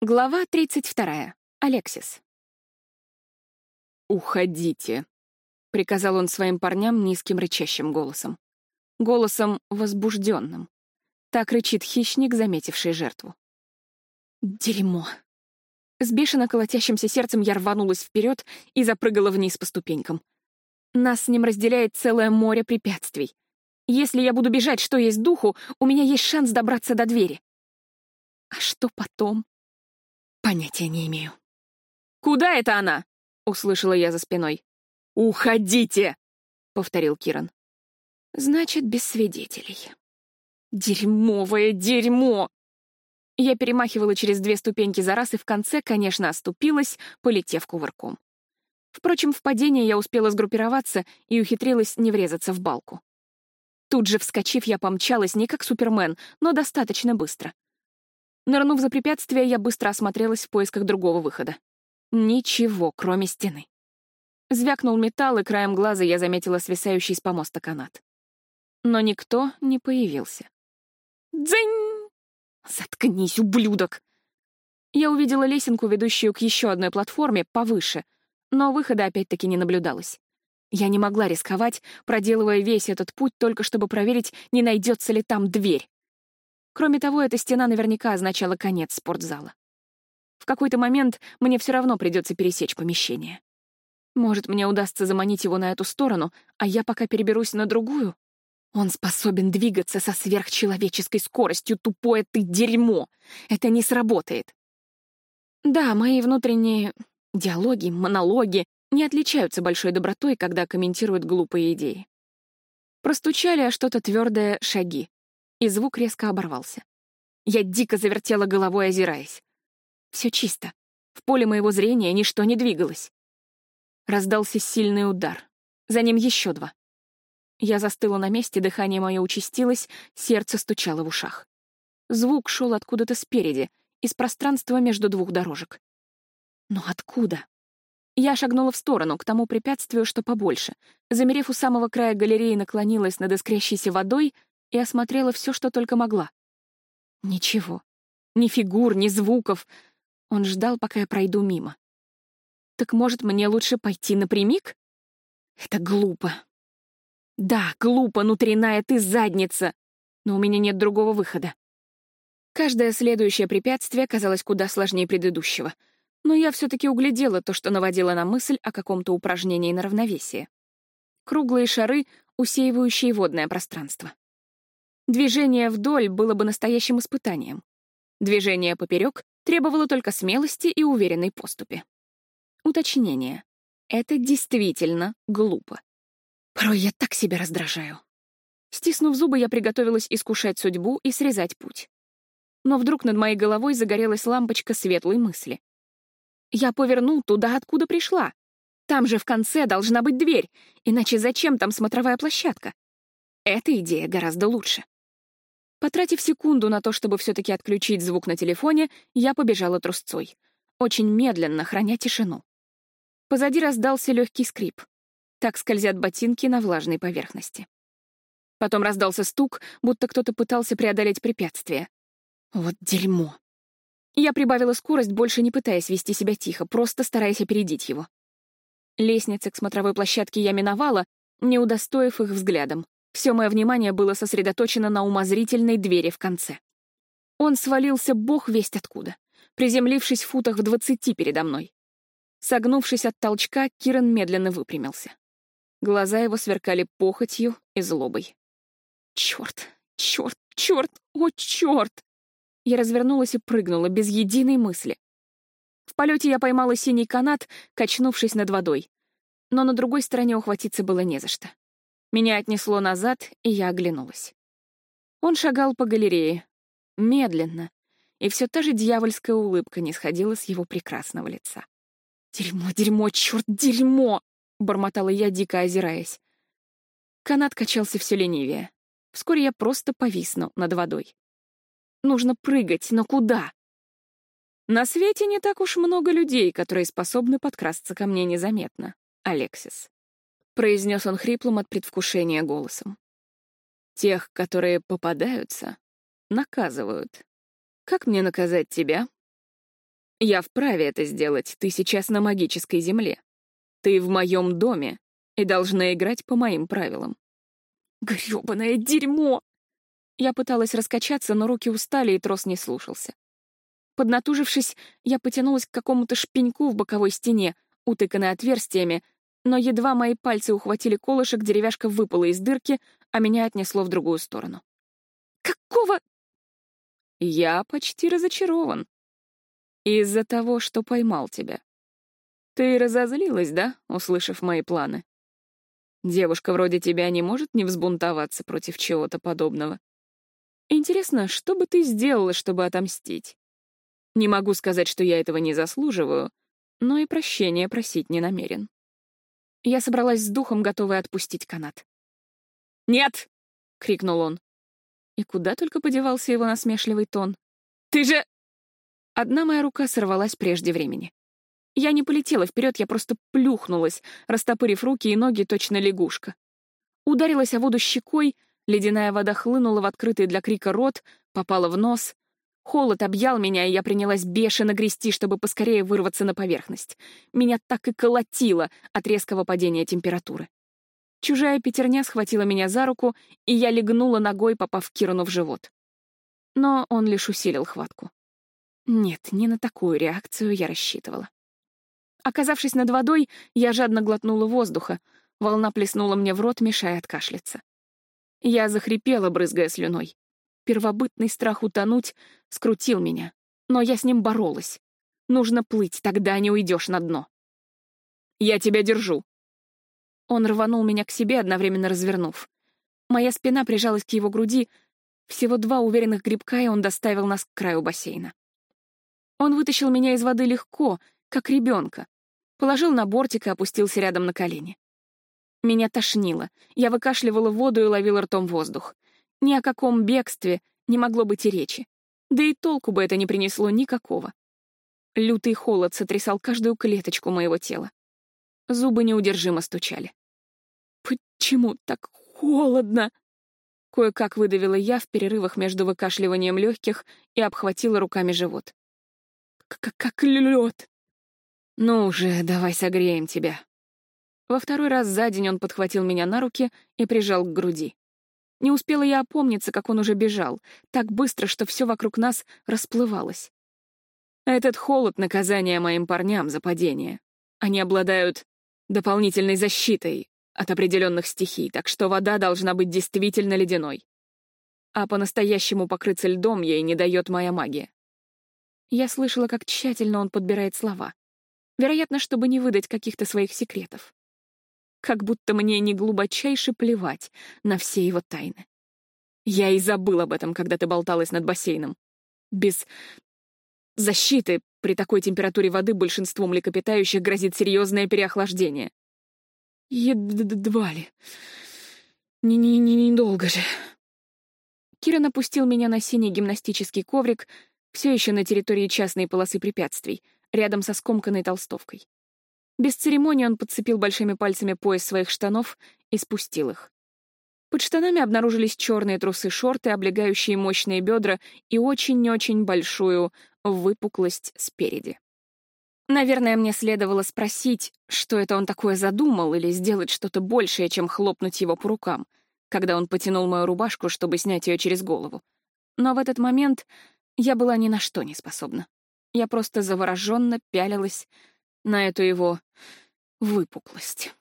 Глава 32. Алексис. «Уходите», — приказал он своим парням низким рычащим голосом. Голосом возбужденным. Так рычит хищник, заметивший жертву. Дерьмо. С бешено колотящимся сердцем я рванулась вперед и запрыгала вниз по ступенькам. Нас с ним разделяет целое море препятствий. Если я буду бежать, что есть духу, у меня есть шанс добраться до двери. А что потом? Понятия не имею. «Куда это она?» — услышала я за спиной. «Уходите!» — повторил Киран. «Значит, без свидетелей. Дерьмовое дерьмо!» Я перемахивала через две ступеньки за раз и в конце, конечно, оступилась, полетев кувырком. Впрочем, в падении я успела сгруппироваться и ухитрилась не врезаться в балку. Тут же, вскочив, я помчалась не как Супермен, но достаточно быстро. Нырнув за препятствие, я быстро осмотрелась в поисках другого выхода. Ничего, кроме стены. Звякнул металл, и краем глаза я заметила свисающий с помоста канат. Но никто не появился. «Дзынь!» «Заткнись, ублюдок!» Я увидела лесенку, ведущую к еще одной платформе, повыше, но выхода опять-таки не наблюдалось. Я не могла рисковать, проделывая весь этот путь только чтобы проверить, не найдется ли там дверь. Кроме того, эта стена наверняка означала конец спортзала. В какой-то момент мне все равно придется пересечь помещение. Может, мне удастся заманить его на эту сторону, а я пока переберусь на другую? Он способен двигаться со сверхчеловеческой скоростью, тупое ты дерьмо. Это не сработает. Да, мои внутренние диалоги, монологи не отличаются большой добротой, когда комментируют глупые идеи. Простучали, а что-то твердое шаги и звук резко оборвался. Я дико завертела головой, озираясь. Все чисто. В поле моего зрения ничто не двигалось. Раздался сильный удар. За ним еще два. Я застыла на месте, дыхание мое участилось, сердце стучало в ушах. Звук шел откуда-то спереди, из пространства между двух дорожек. Но откуда? Я шагнула в сторону, к тому препятствию, что побольше. Замерев у самого края галереи, наклонилась над искрящейся водой — и осмотрела все, что только могла. Ничего. Ни фигур, ни звуков. Он ждал, пока я пройду мимо. Так может, мне лучше пойти напрямик? Это глупо. Да, глупо, внутренняя ты задница. Но у меня нет другого выхода. Каждое следующее препятствие казалось куда сложнее предыдущего. Но я все-таки углядела то, что наводило на мысль о каком-то упражнении на равновесие. Круглые шары, усеивающие водное пространство. Движение вдоль было бы настоящим испытанием. Движение поперек требовало только смелости и уверенной поступи. Уточнение. Это действительно глупо. Порой я так себя раздражаю. Стиснув зубы, я приготовилась искушать судьбу и срезать путь. Но вдруг над моей головой загорелась лампочка светлой мысли. Я поверну туда, откуда пришла. Там же в конце должна быть дверь, иначе зачем там смотровая площадка? Эта идея гораздо лучше. Потратив секунду на то, чтобы все-таки отключить звук на телефоне, я побежала трусцой. Очень медленно, храня тишину. Позади раздался легкий скрип. Так скользят ботинки на влажной поверхности. Потом раздался стук, будто кто-то пытался преодолеть препятствие. Вот дерьмо. Я прибавила скорость, больше не пытаясь вести себя тихо, просто стараясь опередить его. Лестницы к смотровой площадке я миновала, не удостоив их взглядом. Все мое внимание было сосредоточено на умозрительной двери в конце. Он свалился бог весть откуда, приземлившись в футах в двадцати передо мной. Согнувшись от толчка, Киран медленно выпрямился. Глаза его сверкали похотью и злобой. Черт, черт, черт, о, черт! Я развернулась и прыгнула без единой мысли. В полете я поймала синий канат, качнувшись над водой. Но на другой стороне ухватиться было не за что. Меня отнесло назад, и я оглянулась. Он шагал по галерее, медленно, и все та же дьявольская улыбка не сходила с его прекрасного лица. «Дерьмо, дерьмо, черт, дерьмо!» — бормотала я, дико озираясь. Канат качался все ленивее. Вскоре я просто повисну над водой. Нужно прыгать, но куда? На свете не так уж много людей, которые способны подкрасться ко мне незаметно, Алексис произнес он хриплым от предвкушения голосом. Тех, которые попадаются, наказывают. Как мне наказать тебя? Я вправе это сделать, ты сейчас на магической земле. Ты в моем доме и должна играть по моим правилам. Грёбаное дерьмо! Я пыталась раскачаться, но руки устали, и трос не слушался. Поднатужившись, я потянулась к какому-то шпеньку в боковой стене, утыканной отверстиями, но едва мои пальцы ухватили колышек, деревяшка выпала из дырки, а меня отнесло в другую сторону. «Какого?» «Я почти разочарован. Из-за того, что поймал тебя. Ты разозлилась, да, услышав мои планы? Девушка вроде тебя не может не взбунтоваться против чего-то подобного. Интересно, что бы ты сделала, чтобы отомстить? Не могу сказать, что я этого не заслуживаю, но и прощения просить не намерен. Я собралась с духом, готовая отпустить канат. «Нет!» — крикнул он. И куда только подевался его насмешливый тон. «Ты же...» Одна моя рука сорвалась прежде времени. Я не полетела вперед, я просто плюхнулась, растопырив руки и ноги точно лягушка. Ударилась о воду щекой, ледяная вода хлынула в открытый для крика рот, попала в нос. Холод объял меня, и я принялась бешено грести, чтобы поскорее вырваться на поверхность. Меня так и колотило от резкого падения температуры. Чужая пятерня схватила меня за руку, и я легнула ногой, попав Кирану в живот. Но он лишь усилил хватку. Нет, не на такую реакцию я рассчитывала. Оказавшись над водой, я жадно глотнула воздуха. Волна плеснула мне в рот, мешая откашляться. Я захрипела, брызгая слюной. Первобытный страх утонуть скрутил меня, но я с ним боролась. Нужно плыть, тогда не уйдешь на дно. «Я тебя держу!» Он рванул меня к себе, одновременно развернув. Моя спина прижалась к его груди. Всего два уверенных грибка, и он доставил нас к краю бассейна. Он вытащил меня из воды легко, как ребенка, положил на бортик и опустился рядом на колени. Меня тошнило, я выкашливала воду и ловила ртом воздух. Ни о каком бегстве не могло быть и речи. Да и толку бы это не принесло никакого. Лютый холод сотрясал каждую клеточку моего тела. Зубы неудержимо стучали. «Почему так холодно?» Кое-как выдавила я в перерывах между выкашливанием легких и обхватила руками живот. «Как, лед!» «Ну уже, давай согреем тебя». Во второй раз за день он подхватил меня на руки и прижал к груди. Не успела я опомниться, как он уже бежал, так быстро, что все вокруг нас расплывалось. Этот холод — наказание моим парням за падение. Они обладают дополнительной защитой от определенных стихий, так что вода должна быть действительно ледяной. А по-настоящему покрыться льдом ей не дает моя магия. Я слышала, как тщательно он подбирает слова. Вероятно, чтобы не выдать каких-то своих секретов. Как будто мне не глубочайше плевать на все его тайны. Я и забыл об этом, когда ты болталась над бассейном. Без защиты при такой температуре воды большинству млекопитающих грозит серьезное переохлаждение. Едва ли. Не-не-не-недолго же. Киран опустил меня на синий гимнастический коврик, все еще на территории частной полосы препятствий — рядом со скомканной толстовкой. Без церемонии он подцепил большими пальцами пояс своих штанов и спустил их. Под штанами обнаружились черные трусы-шорты, облегающие мощные бедра и очень-очень большую выпуклость спереди. Наверное, мне следовало спросить, что это он такое задумал, или сделать что-то большее, чем хлопнуть его по рукам, когда он потянул мою рубашку, чтобы снять ее через голову. Но в этот момент я была ни на что не способна. Я просто завороженно пялилась на эту его выпуклость.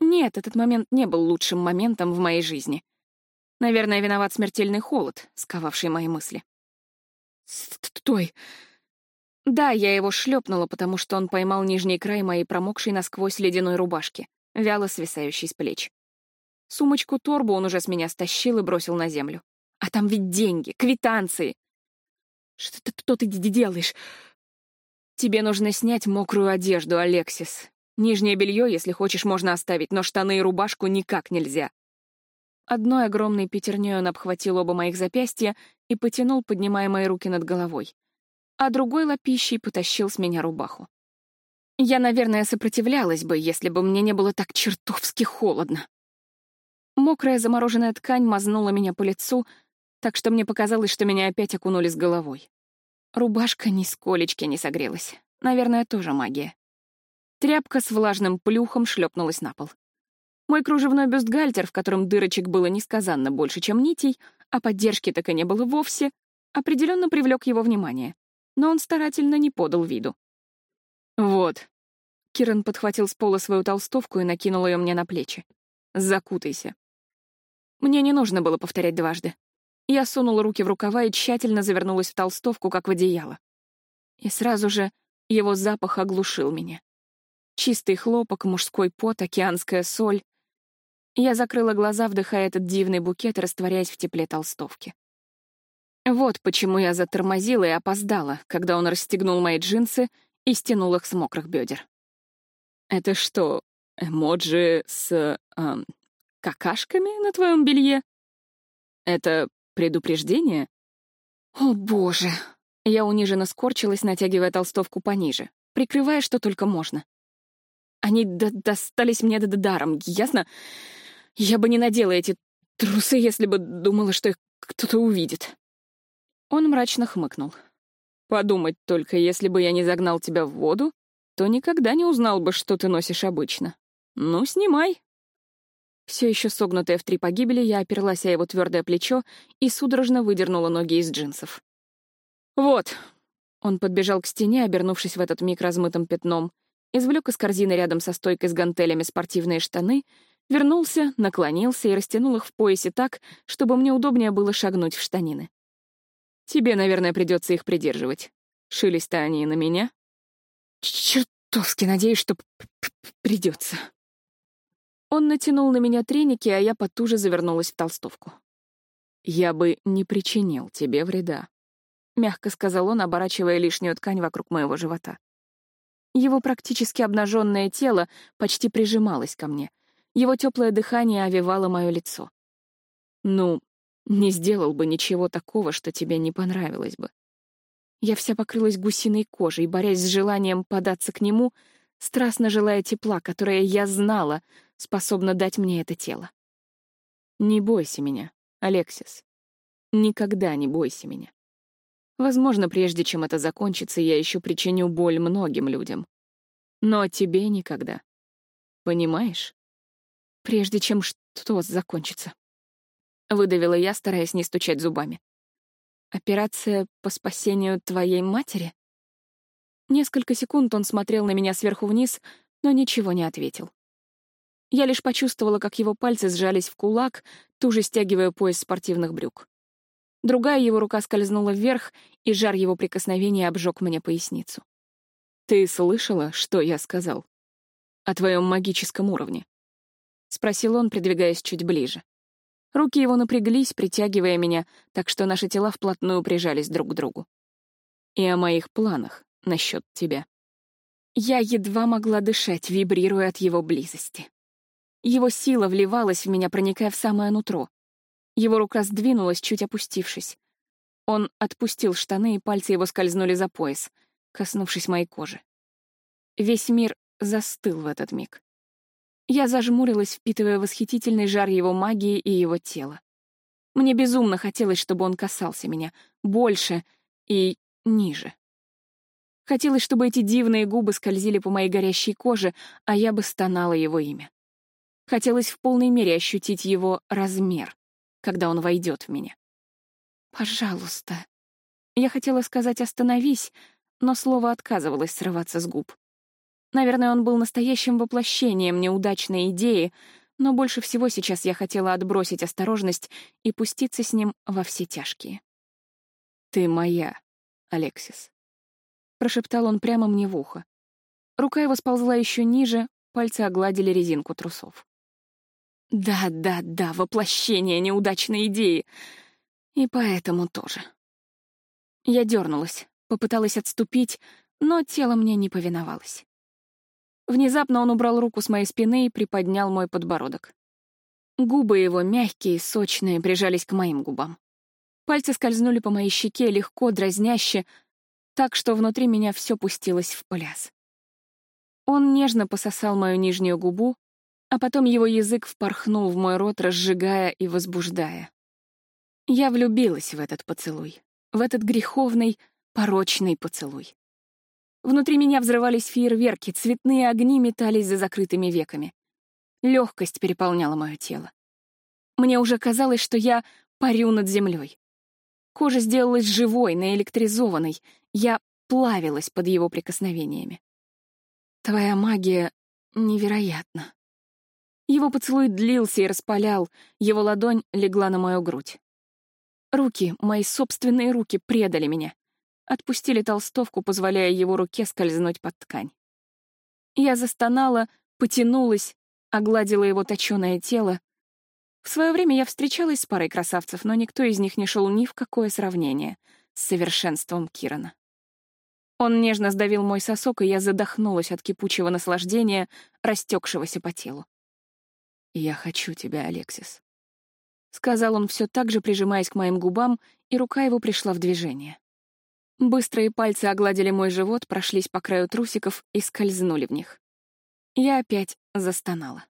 Нет, этот момент не был лучшим моментом в моей жизни. Наверное, виноват смертельный холод, сковавший мои мысли. «Стой!» Да, я его шлепнула, потому что он поймал нижний край моей промокшей насквозь ледяной рубашки, вяло свисающей с плеч. Сумочку-торбу он уже с меня стащил и бросил на землю. А там ведь деньги, квитанции. Что ты, что ты делаешь? Тебе нужно снять мокрую одежду, Алексис. Нижнее белье, если хочешь, можно оставить, но штаны и рубашку никак нельзя. Одной огромной пятерней он обхватил оба моих запястья и потянул, поднимая мои руки над головой. А другой лапищей потащил с меня рубаху. Я, наверное, сопротивлялась бы, если бы мне не было так чертовски холодно. Мокрая замороженная ткань мазнула меня по лицу, так что мне показалось, что меня опять окунули с головой. Рубашка ни сколечки не согрелась. Наверное, тоже магия. Тряпка с влажным плюхом шлепнулась на пол. Мой кружевной бюстгальтер, в котором дырочек было несказанно больше, чем нитей, а поддержки так и не было вовсе, определенно привлек его внимание. Но он старательно не подал виду. «Вот». Киран подхватил с пола свою толстовку и накинул ее мне на плечи. «Закутайся». Мне не нужно было повторять дважды. Я сунула руки в рукава и тщательно завернулась в толстовку, как в одеяло. И сразу же его запах оглушил меня. Чистый хлопок, мужской пот, океанская соль. Я закрыла глаза, вдыхая этот дивный букет растворяясь в тепле толстовки. Вот почему я затормозила и опоздала, когда он расстегнул мои джинсы и стянул их с мокрых бедер. «Это что, эмоджи с... Эм, какашками на твоем белье? Это предупреждение?» «О, боже!» Я униженно скорчилась, натягивая толстовку пониже, прикрывая, что только можно. Они достались мне даром, ясно? Я бы не надела эти трусы, если бы думала, что их кто-то увидит. Он мрачно хмыкнул. Подумать только, если бы я не загнал тебя в воду, то никогда не узнал бы, что ты носишь обычно. Ну, снимай. Все еще согнутая в три погибели, я оперлась о его твердое плечо и судорожно выдернула ноги из джинсов. Вот. Он подбежал к стене, обернувшись в этот миг размытым пятном, извлек из корзины рядом со стойкой с гантелями спортивные штаны, вернулся, наклонился и растянул их в поясе так, чтобы мне удобнее было шагнуть в штанины. Тебе, наверное, придется их придерживать. Шились-то они на меня. Чертовски надеюсь, что придется. Он натянул на меня треники, а я потуже завернулась в толстовку. «Я бы не причинил тебе вреда», — мягко сказал он, оборачивая лишнюю ткань вокруг моего живота. Его практически обнаженное тело почти прижималось ко мне. Его теплое дыхание овивало мое лицо. «Ну, не сделал бы ничего такого, что тебе не понравилось бы. Я вся покрылась гусиной кожей, борясь с желанием податься к нему, страстно желая тепла, которое я знала, способно дать мне это тело. Не бойся меня, Алексис. Никогда не бойся меня. Возможно, прежде чем это закончится, я еще причиню боль многим людям. Но тебе никогда. Понимаешь? Прежде чем что закончится. — выдавила я, стараясь не стучать зубами. «Операция по спасению твоей матери?» Несколько секунд он смотрел на меня сверху вниз, но ничего не ответил. Я лишь почувствовала, как его пальцы сжались в кулак, туже стягивая пояс спортивных брюк. Другая его рука скользнула вверх, и жар его прикосновения обжег мне поясницу. «Ты слышала, что я сказал? О твоем магическом уровне?» — спросил он, придвигаясь чуть ближе. Руки его напряглись, притягивая меня, так что наши тела вплотную прижались друг к другу. И о моих планах насчет тебя. Я едва могла дышать, вибрируя от его близости. Его сила вливалась в меня, проникая в самое нутро. Его рука сдвинулась, чуть опустившись. Он отпустил штаны, и пальцы его скользнули за пояс, коснувшись моей кожи. Весь мир застыл в этот миг. Я зажмурилась, впитывая восхитительный жар его магии и его тела. Мне безумно хотелось, чтобы он касался меня больше и ниже. Хотелось, чтобы эти дивные губы скользили по моей горящей коже, а я бы стонала его имя. Хотелось в полной мере ощутить его размер, когда он войдет в меня. «Пожалуйста». Я хотела сказать «остановись», но слово отказывалось срываться с губ. Наверное, он был настоящим воплощением неудачной идеи, но больше всего сейчас я хотела отбросить осторожность и пуститься с ним во все тяжкие. «Ты моя, Алексис», — прошептал он прямо мне в ухо. Рука его сползла еще ниже, пальцы огладили резинку трусов. «Да, да, да, воплощение неудачной идеи. И поэтому тоже». Я дернулась, попыталась отступить, но тело мне не повиновалось. Внезапно он убрал руку с моей спины и приподнял мой подбородок. Губы его, мягкие, сочные, прижались к моим губам. Пальцы скользнули по моей щеке легко, дразняще, так что внутри меня все пустилось в пляс. Он нежно пососал мою нижнюю губу, а потом его язык впорхнул в мой рот, разжигая и возбуждая. Я влюбилась в этот поцелуй, в этот греховный, Порочный поцелуй. Внутри меня взрывались фейерверки, цветные огни метались за закрытыми веками. Легкость переполняла мое тело. Мне уже казалось, что я парю над землей. Кожа сделалась живой, наэлектризованной. Я плавилась под его прикосновениями. Твоя магия невероятна. Его поцелуй длился и распалял, его ладонь легла на мою грудь. Руки, мои собственные руки предали меня. Отпустили толстовку, позволяя его руке скользнуть под ткань. Я застонала, потянулась, огладила его точёное тело. В свое время я встречалась с парой красавцев, но никто из них не шел ни в какое сравнение с совершенством Кирана. Он нежно сдавил мой сосок, и я задохнулась от кипучего наслаждения, растекшегося по телу. «Я хочу тебя, Алексис», — сказал он все так же, прижимаясь к моим губам, и рука его пришла в движение. Быстрые пальцы огладили мой живот, прошлись по краю трусиков и скользнули в них. Я опять застонала.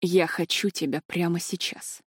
«Я хочу тебя прямо сейчас».